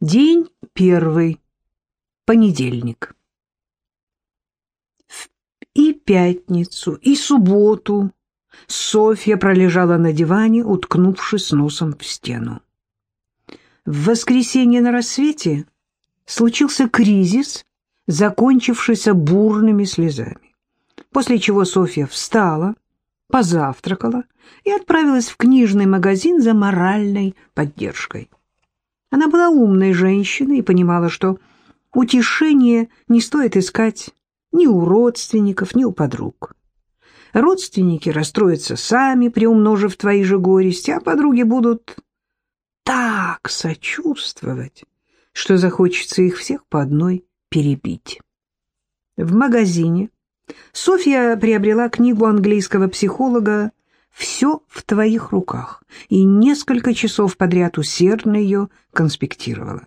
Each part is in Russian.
День первый. Понедельник. И пятницу, и субботу Софья пролежала на диване, уткнувшись носом в стену. В воскресенье на рассвете случился кризис, закончившийся бурными слезами, после чего Софья встала, позавтракала и отправилась в книжный магазин за моральной поддержкой. Она была умной женщиной и понимала, что утешение не стоит искать ни у родственников, ни у подруг. Родственники расстроятся сами, приумножив твои же горести, а подруги будут так сочувствовать, что захочется их всех по одной перебить. В магазине Софья приобрела книгу английского психолога «Все в твоих руках» и несколько часов подряд усердно ее конспектировала.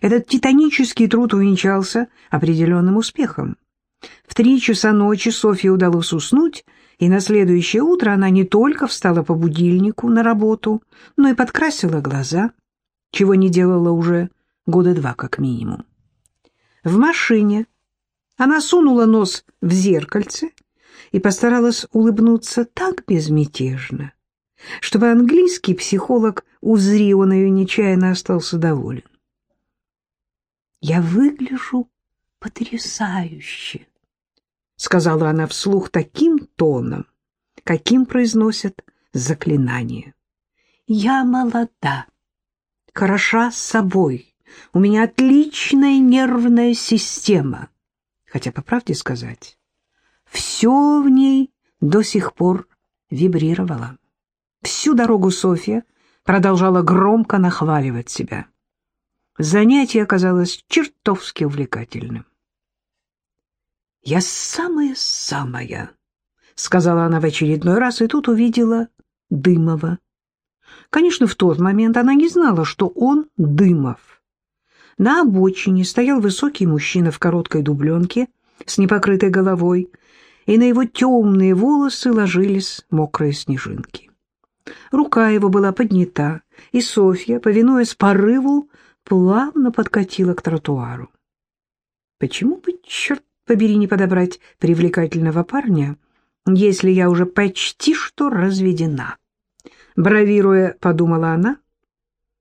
Этот титанический труд увенчался определенным успехом. В три часа ночи Софье удалось уснуть, и на следующее утро она не только встала по будильнику на работу, но и подкрасила глаза, чего не делала уже года два как минимум. В машине она сунула нос в зеркальце и постаралась улыбнуться так безмятежно, чтобы английский психолог, узри он ее нечаянно, остался доволен. «Я выгляжу потрясающе», — сказала она вслух таким тоном, каким произносят заклинания. «Я молода, хороша собой, у меня отличная нервная система» хотя, по правде сказать, все в ней до сих пор вибрировало. Всю дорогу Софья продолжала громко нахваливать себя. Занятие оказалось чертовски увлекательным. «Я самая-самая», — сказала она в очередной раз, и тут увидела Дымова. Конечно, в тот момент она не знала, что он Дымов. На обочине стоял высокий мужчина в короткой дубленке с непокрытой головой, и на его темные волосы ложились мокрые снежинки. Рука его была поднята, и Софья, повинуясь порыву, плавно подкатила к тротуару. Почему бы, черт побери, не подобрать привлекательного парня, если я уже почти что разведена? Бравируя, подумала она.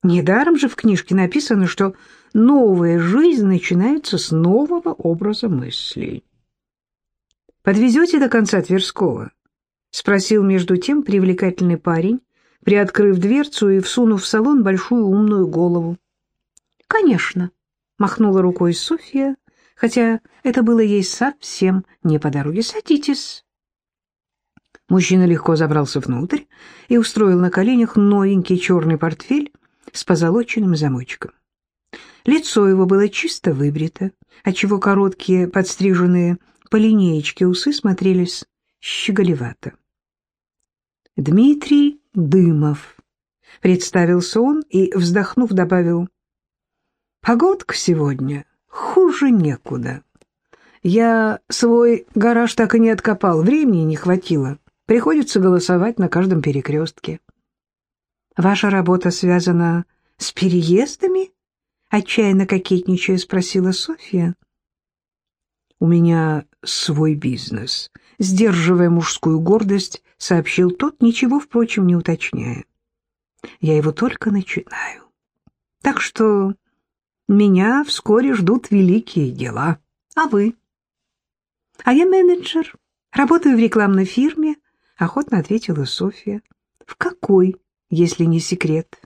Недаром же в книжке написано, что новая жизнь начинается с нового образа мыслей. «Подвезете до конца Тверского?» — спросил между тем привлекательный парень, приоткрыв дверцу и всунув в салон большую умную голову. «Конечно», — махнула рукой Софья, хотя это было ей совсем не по дороге. «Садитесь». Мужчина легко забрался внутрь и устроил на коленях новенький черный портфель с позолоченным замочком. Лицо его было чисто выбрито, отчего короткие, подстриженные по линеечке усы смотрелись щеголевато. «Дмитрий Дымов», — представился он и, вздохнув, добавил, «Погодка сегодня хуже некуда. Я свой гараж так и не откопал, времени не хватило. Приходится голосовать на каждом перекрестке». «Ваша работа связана с переездами?» Отчаянно кокетничая спросила Софья. «У меня свой бизнес», — сдерживая мужскую гордость, сообщил тот, ничего, впрочем, не уточняя. «Я его только начинаю. Так что меня вскоре ждут великие дела. А вы?» «А я менеджер. Работаю в рекламной фирме», — охотно ответила Софья. «В какой, если не секрет?»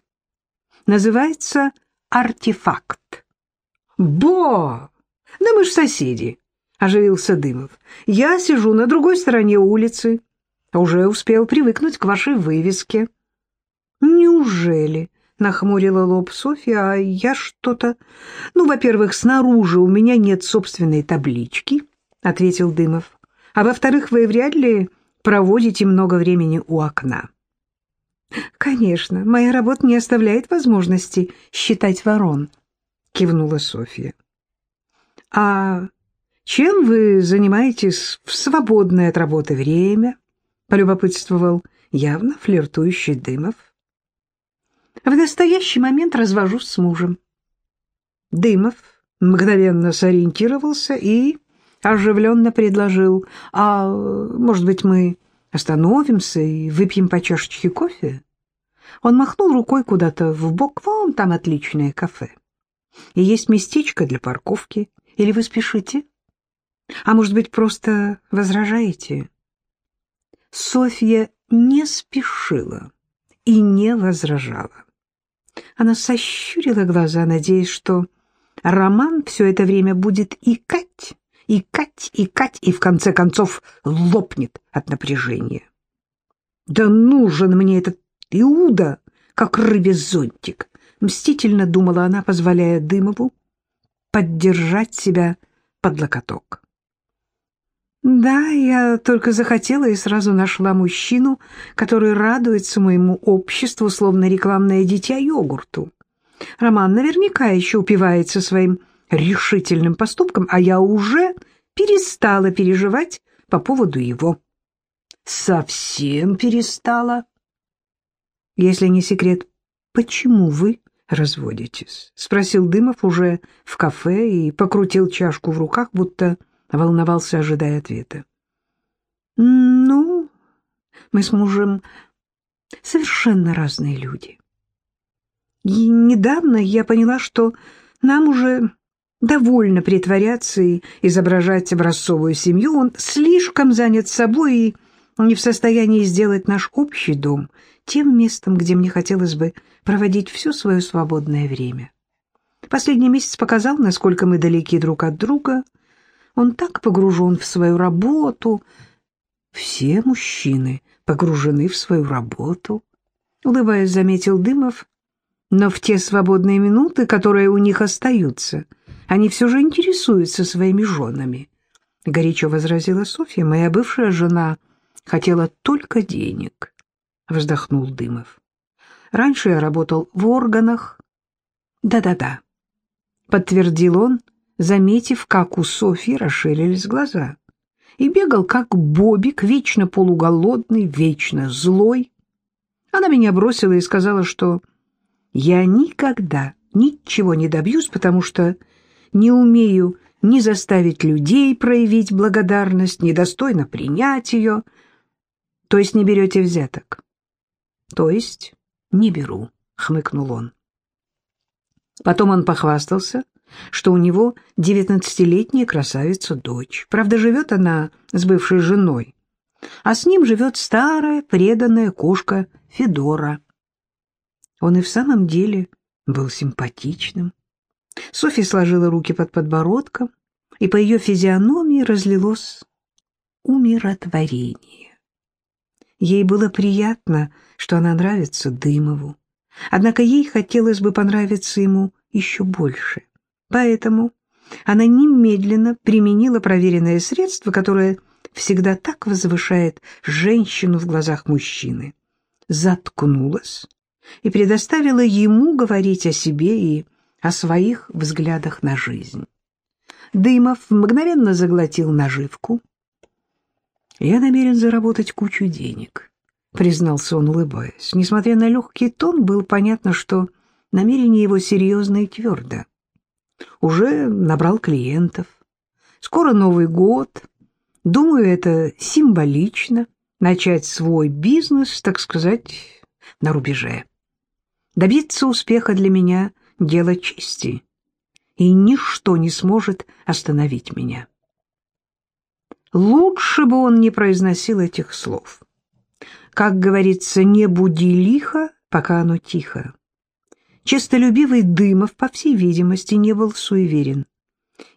«Называется артефакт. «Бо! Да мы ж соседи!» — оживился Дымов. «Я сижу на другой стороне улицы. Уже успел привыкнуть к вашей вывеске». «Неужели?» — нахмурила лоб Софья. «А я что-то...» «Ну, во-первых, снаружи у меня нет собственной таблички», — ответил Дымов. «А во-вторых, вы вряд ли проводите много времени у окна». «Конечно, моя работа не оставляет возможности считать ворон», — кивнула Софья. «А чем вы занимаетесь в свободное от работы время?» — полюбопытствовал явно флиртующий Дымов. «В настоящий момент развожусь с мужем». Дымов мгновенно сориентировался и оживленно предложил, «А, может быть, мы остановимся и выпьем по чашечке кофе?» Он махнул рукой куда-то в бок, вон там отличное кафе. И есть местечко для парковки. Или вы спешите? А может быть, просто возражаете? Софья не спешила и не возражала. Она сощурила глаза, надеясь, что Роман все это время будет икать, икать, икать и в конце концов лопнет от напряжения. «Да нужен мне этот Иуда, как рыбе зонтик!» — мстительно думала она, позволяя Дымову поддержать себя под локоток. Да, я только захотела и сразу нашла мужчину, который радуется моему обществу, словно рекламное дитя йогурту. Роман наверняка еще упивается своим решительным поступком, а я уже перестала переживать по поводу его. Совсем перестала. Если не секрет, почему вы разводитесь? Спросил Дымов уже в кафе и покрутил чашку в руках, будто волновался, ожидая ответа. «Ну, мы с мужем совершенно разные люди. И недавно я поняла, что нам уже довольно притворяться и изображать образцовую семью. Он слишком занят собой и не в состоянии сделать наш общий дом тем местом, где мне хотелось бы проводить все свое свободное время. Последний месяц показал, насколько мы далеки друг от друга — он так погружен в свою работу. Все мужчины погружены в свою работу, улыбаясь, заметил Дымов. Но в те свободные минуты, которые у них остаются, они все же интересуются своими женами. Горячо возразила Софья. Моя бывшая жена хотела только денег. Вздохнул Дымов. Раньше я работал в органах. Да-да-да, подтвердил он, заметив, как у Софьи расширились глаза, и бегал, как бобик, вечно полуголодный, вечно злой. Она меня бросила и сказала, что я никогда ничего не добьюсь, потому что не умею ни заставить людей проявить благодарность, ни достойно принять ее. То есть не берете взяток? То есть не беру, хмыкнул он. Потом он похвастался, что у него девятнадцатилетняя красавица-дочь. Правда, живет она с бывшей женой, а с ним живет старая преданная кошка Федора. Он и в самом деле был симпатичным. Софья сложила руки под подбородком, и по ее физиономии разлилось умиротворение. Ей было приятно, что она нравится Дымову, однако ей хотелось бы понравиться ему еще больше. Поэтому она немедленно применила проверенное средство, которое всегда так возвышает женщину в глазах мужчины. Заткнулась и предоставила ему говорить о себе и о своих взглядах на жизнь. Дымов мгновенно заглотил наживку. «Я намерен заработать кучу денег», — признался он, улыбаясь. Несмотря на легкий тон, было понятно, что намерение его серьезно и твердо уже набрал клиентов. Скоро Новый год. Думаю, это символично начать свой бизнес, так сказать, на рубеже. Добиться успеха для меня — дело чести, и ничто не сможет остановить меня. Лучше бы он не произносил этих слов. Как говорится, не буди лихо, пока оно тихо. Честолюбивый Дымов, по всей видимости, не был суеверен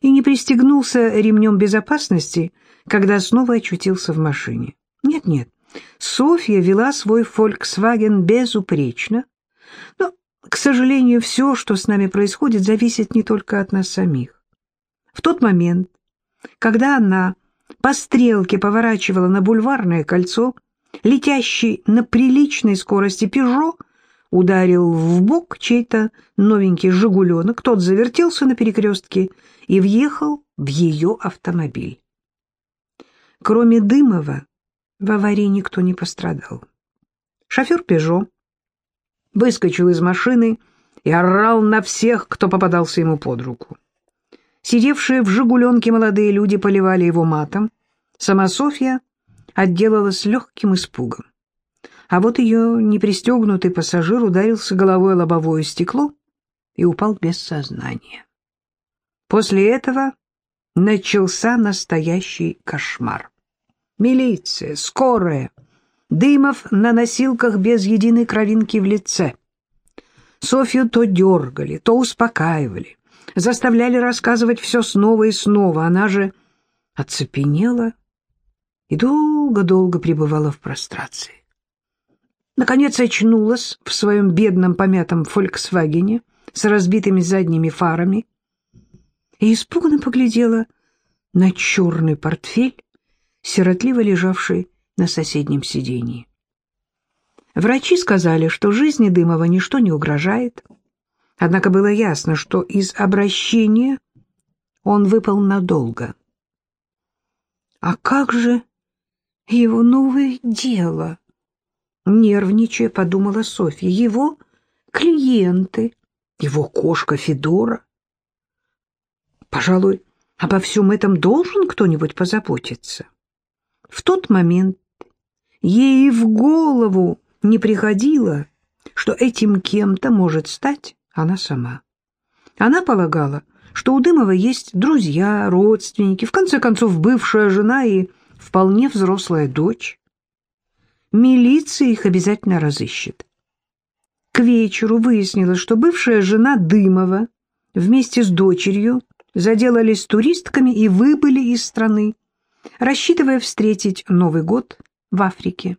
и не пристегнулся ремнем безопасности, когда снова очутился в машине. Нет-нет, Софья вела свой «Фольксваген» безупречно, но, к сожалению, все, что с нами происходит, зависит не только от нас самих. В тот момент, когда она по стрелке поворачивала на бульварное кольцо, летящий на приличной скорости «Пежо» ударил в бок чей-то новенький «Жигуленок», тот завертелся на перекрестке и въехал в ее автомобиль. Кроме Дымова, в аварии никто не пострадал. Шофер «Пежо» выскочил из машины и орал на всех, кто попадался ему под руку. Сидевшие в «Жигуленке» молодые люди поливали его матом. Сама Софья отделалась легким испугом. А вот ее непристегнутый пассажир ударился головой о лобовое стекло и упал без сознания. После этого начался настоящий кошмар. Милиция, скорая, Дымов на носилках без единой кровинки в лице. Софью то дергали, то успокаивали, заставляли рассказывать все снова и снова. Она же оцепенела и долго-долго пребывала в прострации. Наконец очнулась в своем бедном помятом «Фольксвагене» с разбитыми задними фарами и испуганно поглядела на черный портфель, сиротливо лежавший на соседнем сиденье. Врачи сказали, что жизни Дымова ничто не угрожает, однако было ясно, что из обращения он выпал надолго. А как же его новое дело? Нервничая, подумала Софья. Его клиенты, его кошка Федора. Пожалуй, обо всем этом должен кто-нибудь позаботиться. В тот момент ей в голову не приходило, что этим кем-то может стать она сама. Она полагала, что у Дымова есть друзья, родственники, в конце концов, бывшая жена и вполне взрослая дочь. Милиция их обязательно разыщет. К вечеру выяснилось, что бывшая жена Дымова вместе с дочерью заделались туристками и выбыли из страны, рассчитывая встретить Новый год в Африке.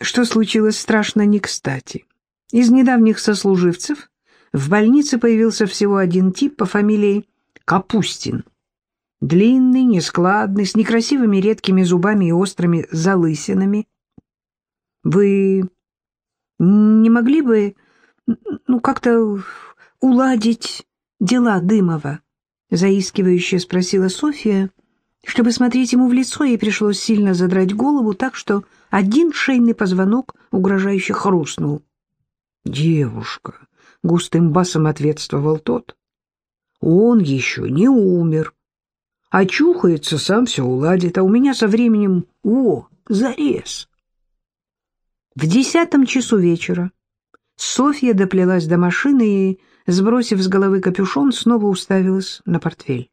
Что случилось страшно не кстати. Из недавних сослуживцев в больнице появился всего один тип по фамилии Капустин. Длинный, нескладный, с некрасивыми редкими зубами и острыми залысинами. Вы не могли бы, ну, как-то уладить дела Дымова? Заискивающе спросила Софья. Чтобы смотреть ему в лицо, ей пришлось сильно задрать голову так, что один шейный позвонок угрожающе хрустнул. «Девушка», — густым басом ответствовал тот, — «он еще не умер. Очухается, сам все уладит, а у меня со временем, о, зарез». В десятом часу вечера Софья доплелась до машины и, сбросив с головы капюшон, снова уставилась на портфель.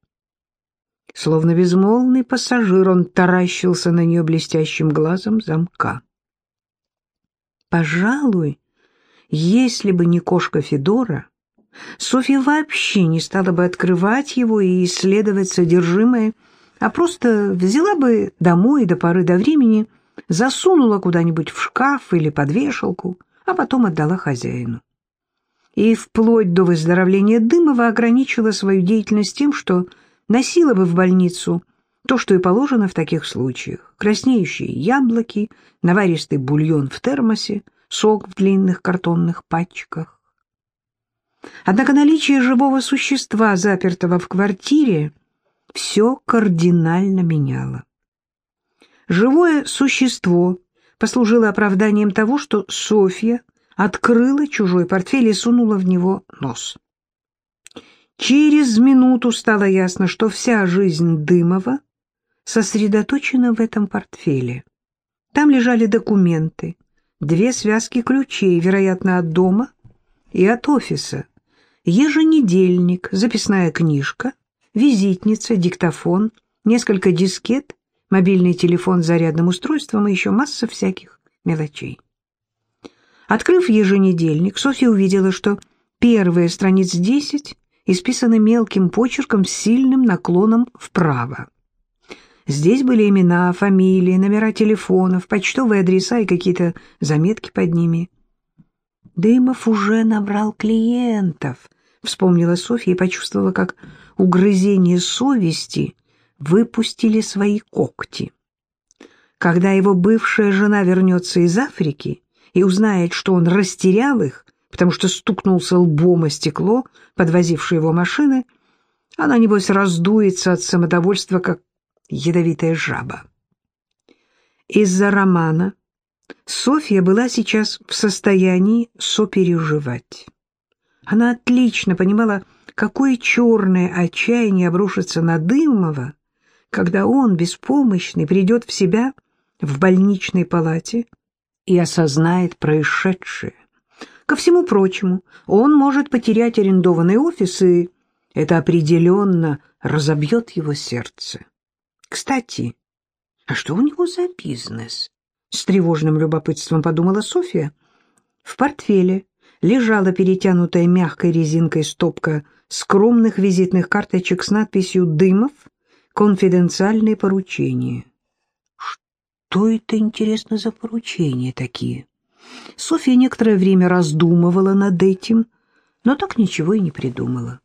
Словно безмолвный пассажир, он таращился на нее блестящим глазом замка. Пожалуй, если бы не кошка Федора, Софья вообще не стала бы открывать его и исследовать содержимое, а просто взяла бы домой до поры до времени, засунула куда-нибудь в шкаф или под вешалку, а потом отдала хозяину. И вплоть до выздоровления Дымова ограничила свою деятельность тем, что носила бы в больницу то, что и положено в таких случаях. Краснеющие яблоки, наваристый бульон в термосе, сок в длинных картонных пачках. Однако наличие живого существа, запертого в квартире, все кардинально меняло. Живое существо послужило оправданием того, что Софья открыла чужой портфель и сунула в него нос. Через минуту стало ясно, что вся жизнь Дымова сосредоточена в этом портфеле. Там лежали документы, две связки ключей, вероятно, от дома и от офиса, еженедельник, записная книжка, визитница, диктофон, несколько дискет, мобильный телефон с зарядным устройством и еще масса всяких мелочей. Открыв еженедельник, Софья увидела, что первые страниц десять исписаны мелким почерком с сильным наклоном вправо. Здесь были имена, фамилии, номера телефонов, почтовые адреса и какие-то заметки под ними. «Дымов уже набрал клиентов», — вспомнила Софья и почувствовала, как угрызение совести выпустили свои когти. Когда его бывшая жена вернется из Африки и узнает, что он растерял их, потому что стукнулся лбом о стекло, подвозившее его машины, она, небось, раздуется от самодовольства, как ядовитая жаба. Из-за романа Софья была сейчас в состоянии сопереживать. Она отлично понимала, какое черное отчаяние обрушится на Дымова, когда он, беспомощный, придет в себя в больничной палате и осознает происшедшее. Ко всему прочему, он может потерять арендованный офис, и это определенно разобьет его сердце. Кстати, а что у него за бизнес? С тревожным любопытством подумала Софья. В портфеле лежала перетянутая мягкой резинкой стопка скромных визитных карточек с надписью «Дымов. Конфиденциальные поручения». Что это, интересно, за поручения такие? Софья некоторое время раздумывала над этим, но так ничего и не придумала.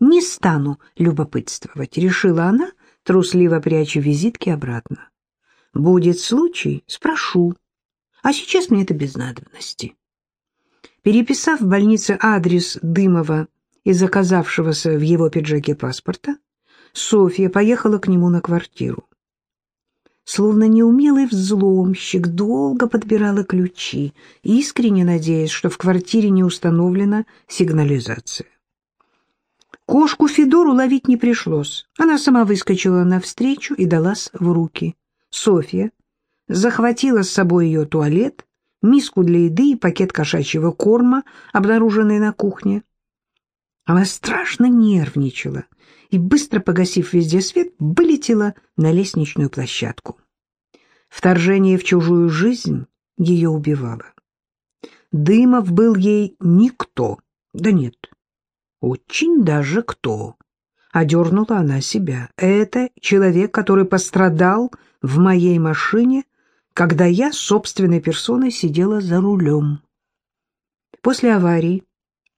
«Не стану любопытствовать», — решила она, трусливо пряча визитки обратно. «Будет случай, спрошу, а сейчас мне это без надобности». Переписав в больнице адрес Дымова и заказавшегося в его пиджаке паспорта, Софья поехала к нему на квартиру. Словно неумелый взломщик долго подбирала ключи, искренне надеясь, что в квартире не установлена сигнализация. Кошку Федору ловить не пришлось. Она сама выскочила навстречу и далась в руки. Софья захватила с собой ее туалет, миску для еды и пакет кошачьего корма, обнаруженный на кухне. Она страшно нервничала и, быстро погасив везде свет, вылетела на лестничную площадку. Вторжение в чужую жизнь ее убивало. Дымов был ей никто, да нет, очень даже кто. Одернула она себя. Это человек, который пострадал в моей машине, когда я собственной персоной сидела за рулем. После аварии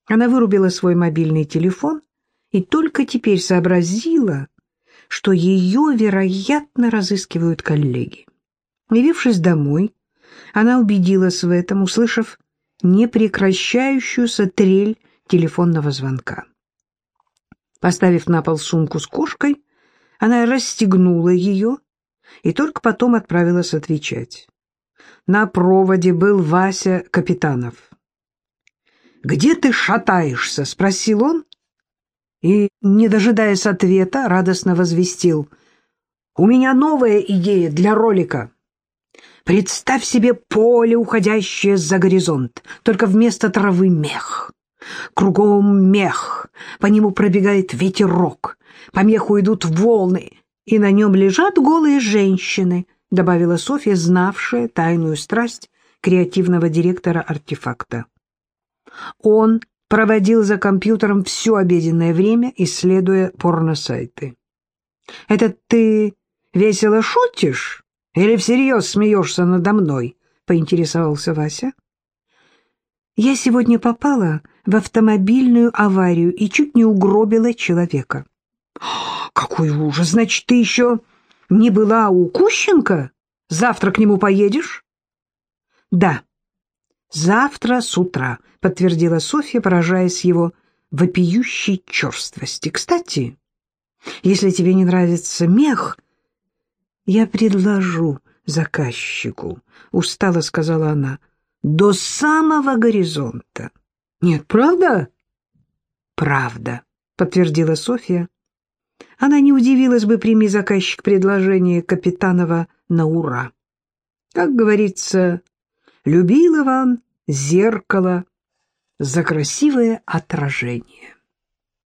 она вырубила свой мобильный телефон и только теперь сообразила, что ее, вероятно, разыскивают коллеги. Явившись домой, она убедилась в этом, услышав непрекращающуюся трель телефонного звонка. Поставив на пол сумку с кошкой, она расстегнула ее и только потом отправилась отвечать. На проводе был Вася Капитанов. «Где ты шатаешься?» — спросил он. И, не дожидаясь ответа, радостно возвестил. «У меня новая идея для ролика. Представь себе поле, уходящее за горизонт, только вместо травы мех. Кругом мех, по нему пробегает ветерок, по меху идут волны, и на нем лежат голые женщины, добавила Софья, знавшая тайную страсть креативного директора артефакта. Он проводил за компьютером все обеденное время, исследуя порносайты. «Это ты весело шутишь или всерьез смеешься надо мной?» — поинтересовался Вася. «Я сегодня попала в автомобильную аварию и чуть не угробила человека». «Какой ужас! Значит, ты еще не была у Кущенко? Завтра к нему поедешь?» «Да, завтра с утра», — подтвердила Софья, поражаясь его вопиющей черствости. «Кстати, если тебе не нравится мех, я предложу заказчику», — устало сказала она, — «до самого горизонта». «Нет, правда?» «Правда», — подтвердила Софья. Она не удивилась бы, прими заказчик предложение Капитанова на ура. Как говорится, любил Иван зеркало за красивое отражение.